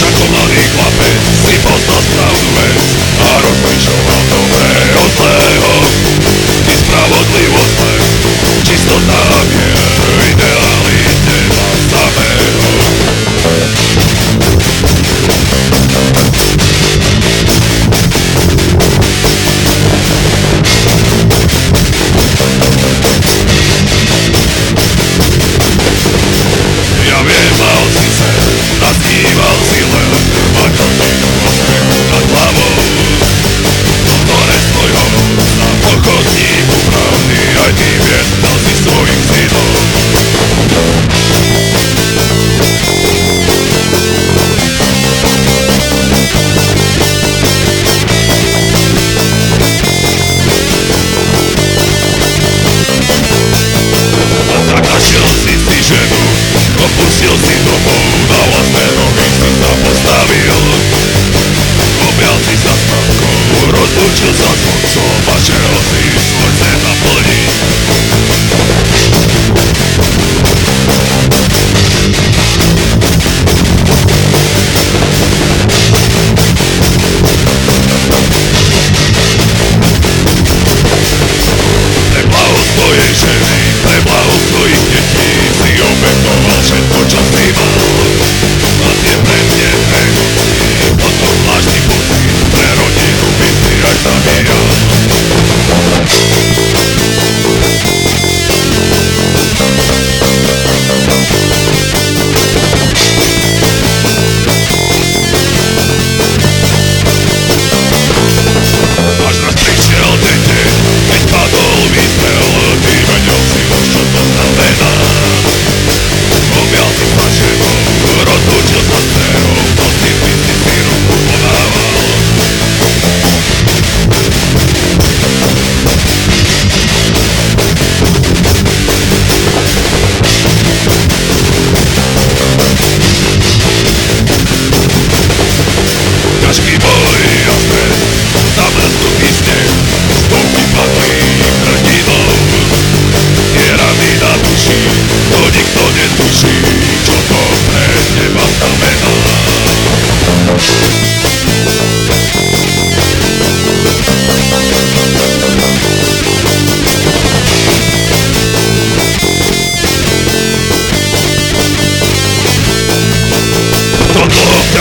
ako mladý chlapec si poznal správnu vec a rozmýšľal dobre od zlého.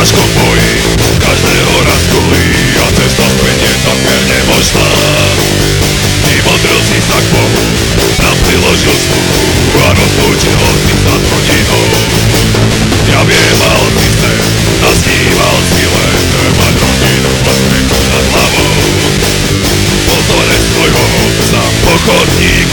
ťažko bojí Každého raz kulí a cesta späť je takmer nemožná. Ty otroci tak Bohu nám priložil sluchu a rozlúčil si sa s rodinou Ja viem, ale ty chce, naskýval si len mať rodinu vlastne nad hlavou. Pozore svojho, otca, pochodník